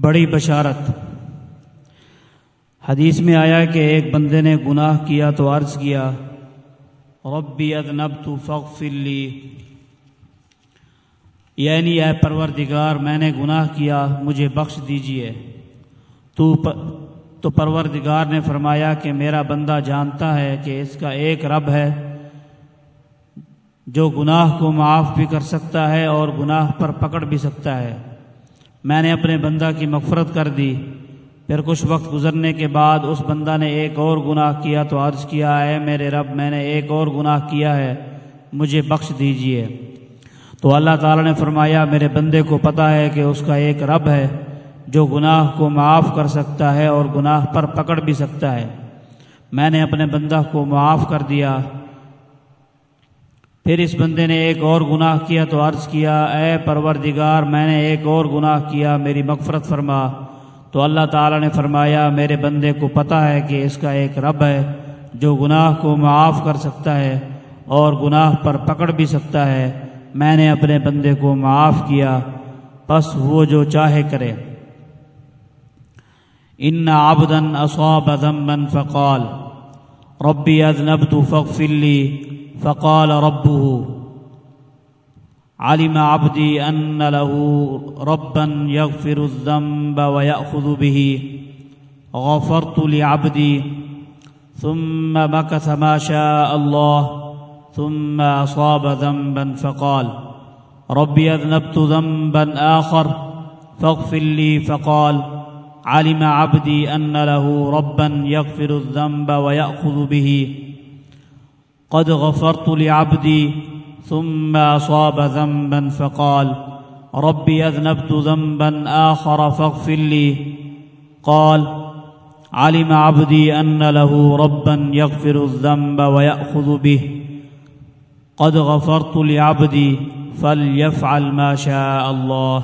بڑی بشارت۔ حدیث میں آیا کہ ایک بندے نے گناہ کیا تو عرض کیا، ربی ادنب تو لی. یعنی اے پروردگار، میں نے گناہ کیا، مجھے بخش دیجیے۔ تو تو پروردگار نے فرمایا کہ میرا بندہ جانتا ہے کہ اس کا ایک رب ہے، جو گناہ کو معاف بھی کر سکتا ہے اور گناہ پر پکڑ بھی سکتا ہے۔ میں نے اپنے بندہ کی مغفرت کر دی۔ پھر کچھ وقت گزرنے کے بعد اس بندہ نے ایک اور گناہ کیا تو عرض کیا ہے میرے رب، میں نے ایک اور گناہ کیا ہے، مجھے بخش دیجیے۔ تو اللہ تعالیٰ نے فرمایا، میرے بندے کو پتہ ہے کہ اس کا ایک رب ہے جو گناہ کو معاف کر سکتا ہے اور گناہ پر پکڑ بھی سکتا ہے۔ میں نے اپنے بندہ کو معاف کر دیا۔ پھر اس بندے نے ایک اور گناہ کیا تو عرض کیا، اے پروردگار، میں نے ایک اور گناہ کیا، میری مغفرت فرما۔ تو اللہ تعالیٰ نے فرمایا، میرے بندے کو پتہ ہے کہ اس کا ایک رب ہے جو گناہ کو معاف کر سکتا ہے اور گناہ پر پکڑ بھی سکتا ہے۔ میں نے اپنے بندے کو معاف کیا بس وہ جو چاہے کرے۔ ان آبدن اصاب ذنبا فقال، ربی اذنبت فاغفر لی۔ فقال ربه علم عبدي أن له ربا يغفر الذنب ويأخذ به. غفرت لعبدي ثم مكث ما شاء الله ثم أصاب ذنبا فقال ربي أذنبت ذنبا آخر فاغفر لي فقال علم عبدي أن له ربا يغفر الذنب ويأخذ به. قد غفرت لعبدي ثم أصاب ذنبا فقال ربي أذنبت ذنبا آخر فاغفر لي. قال علم عبدي أن له ربا يغفر الذنب ويأخذ به. قد غفرت لعبدي فليفعل ما شاء الله.